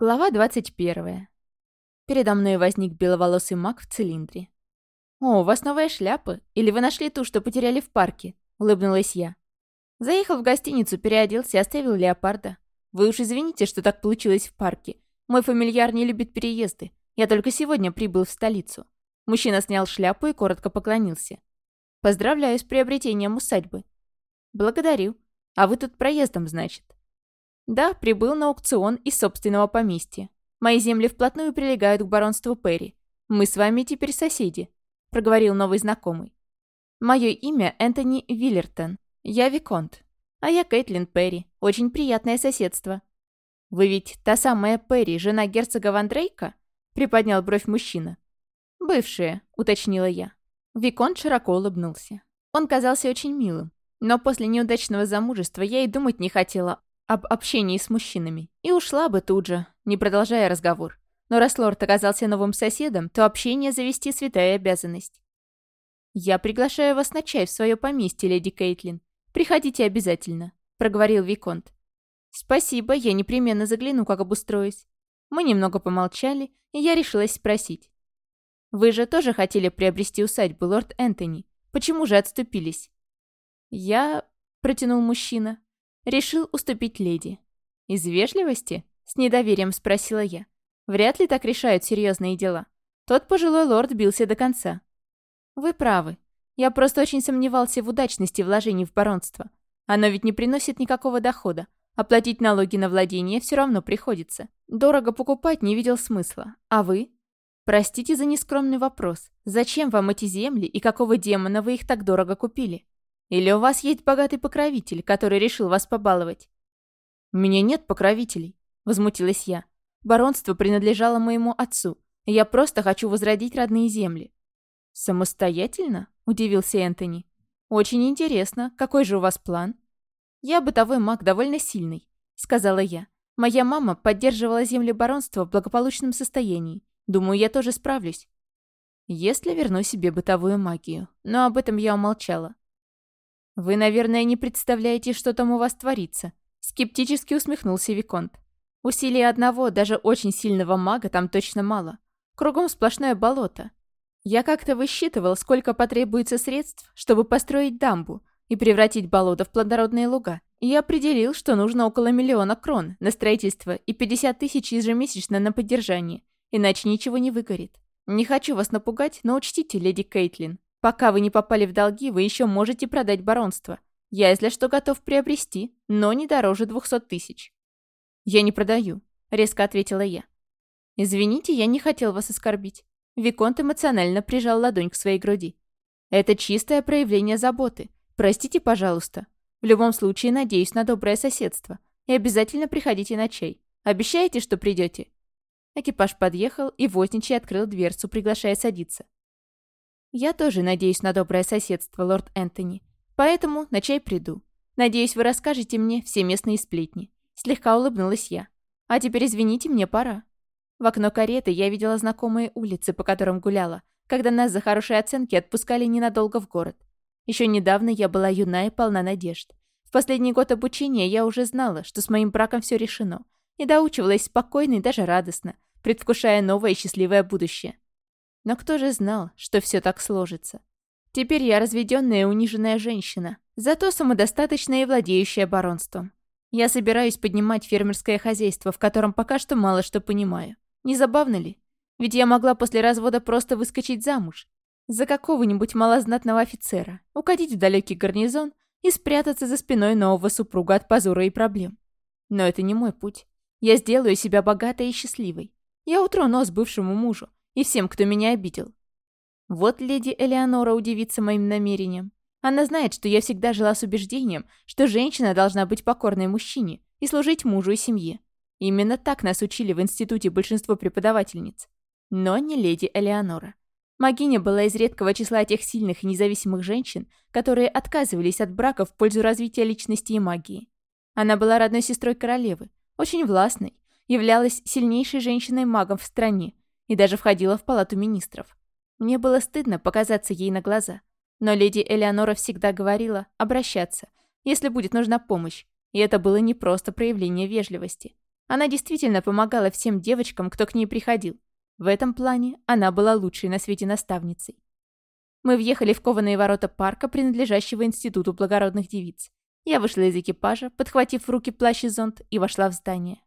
Глава 21. Передо мной возник беловолосый маг в цилиндре. «О, у вас новая шляпа? Или вы нашли ту, что потеряли в парке?» — улыбнулась я. Заехал в гостиницу, переоделся и оставил леопарда. «Вы уж извините, что так получилось в парке. Мой фамильяр не любит переезды. Я только сегодня прибыл в столицу». Мужчина снял шляпу и коротко поклонился. «Поздравляю с приобретением усадьбы». «Благодарю. А вы тут проездом, значит?» Да, прибыл на аукцион из собственного поместья. Мои земли вплотную прилегают к баронству Перри. Мы с вами теперь соседи», — проговорил новый знакомый. «Мое имя Энтони Виллертон. Я Виконт. А я Кэтлин Перри. Очень приятное соседство». «Вы ведь та самая Перри, жена герцога Ван Дрейка?» — приподнял бровь мужчина. «Бывшая», — уточнила я. Виконт широко улыбнулся. Он казался очень милым. Но после неудачного замужества я и думать не хотела об общении с мужчинами. И ушла бы тут же, не продолжая разговор. Но раз лорд оказался новым соседом, то общение завести святая обязанность. «Я приглашаю вас на чай в свое поместье, леди Кейтлин. Приходите обязательно», — проговорил Виконт. «Спасибо, я непременно загляну, как обустроюсь». Мы немного помолчали, и я решилась спросить. «Вы же тоже хотели приобрести усадьбу, лорд Энтони. Почему же отступились?» «Я...» — протянул мужчина. Решил уступить леди. «Из вежливости?» — с недоверием спросила я. «Вряд ли так решают серьезные дела. Тот пожилой лорд бился до конца». «Вы правы. Я просто очень сомневался в удачности вложений в баронство. Оно ведь не приносит никакого дохода. Оплатить налоги на владение все равно приходится. Дорого покупать не видел смысла. А вы?» «Простите за нескромный вопрос. Зачем вам эти земли и какого демона вы их так дорого купили?» Или у вас есть богатый покровитель, который решил вас побаловать?» «У меня нет покровителей», — возмутилась я. «Баронство принадлежало моему отцу. Я просто хочу возродить родные земли». «Самостоятельно?» — удивился Энтони. «Очень интересно. Какой же у вас план?» «Я бытовой маг довольно сильный», — сказала я. «Моя мама поддерживала земли баронства в благополучном состоянии. Думаю, я тоже справлюсь». «Если верну себе бытовую магию». Но об этом я умолчала. «Вы, наверное, не представляете, что там у вас творится», — скептически усмехнулся Виконт. «Усилий одного, даже очень сильного мага там точно мало. Кругом сплошное болото. Я как-то высчитывал, сколько потребуется средств, чтобы построить дамбу и превратить болото в плодородные луга, и определил, что нужно около миллиона крон на строительство и 50 тысяч ежемесячно на поддержание, иначе ничего не выгорит. Не хочу вас напугать, но учтите, леди Кейтлин, Пока вы не попали в долги, вы еще можете продать баронство. Я, если что, готов приобрести, но не дороже двухсот тысяч». «Я не продаю», — резко ответила я. «Извините, я не хотел вас оскорбить». Виконт эмоционально прижал ладонь к своей груди. «Это чистое проявление заботы. Простите, пожалуйста. В любом случае, надеюсь на доброе соседство. И обязательно приходите на чай. Обещаете, что придете?» Экипаж подъехал, и возничий открыл дверцу, приглашая садиться. «Я тоже надеюсь на доброе соседство, лорд Энтони. Поэтому на чай приду. Надеюсь, вы расскажете мне все местные сплетни». Слегка улыбнулась я. «А теперь извините, мне пора». В окно кареты я видела знакомые улицы, по которым гуляла, когда нас за хорошие оценки отпускали ненадолго в город. Еще недавно я была юна и полна надежд. В последний год обучения я уже знала, что с моим браком все решено, и доучивалась спокойно и даже радостно, предвкушая новое счастливое будущее. Но кто же знал, что все так сложится? Теперь я разведенная и униженная женщина, зато самодостаточная и владеющая баронством. Я собираюсь поднимать фермерское хозяйство, в котором пока что мало что понимаю. Не забавно ли? Ведь я могла после развода просто выскочить замуж. За какого-нибудь малознатного офицера, укатить в далекий гарнизон и спрятаться за спиной нового супруга от позора и проблем. Но это не мой путь. Я сделаю себя богатой и счастливой. Я утру нос бывшему мужу, и всем, кто меня обидел. Вот леди Элеонора удивится моим намерениям. Она знает, что я всегда жила с убеждением, что женщина должна быть покорной мужчине и служить мужу и семье. Именно так нас учили в институте большинство преподавательниц. Но не леди Элеонора. Магиня была из редкого числа тех сильных и независимых женщин, которые отказывались от брака в пользу развития личности и магии. Она была родной сестрой королевы, очень властной, являлась сильнейшей женщиной-магом в стране и даже входила в палату министров. Мне было стыдно показаться ей на глаза. Но леди Элеонора всегда говорила обращаться, если будет нужна помощь. И это было не просто проявление вежливости. Она действительно помогала всем девочкам, кто к ней приходил. В этом плане она была лучшей на свете наставницей. Мы въехали в кованые ворота парка, принадлежащего Институту благородных девиц. Я вышла из экипажа, подхватив в руки плащ и зонт, и вошла в здание.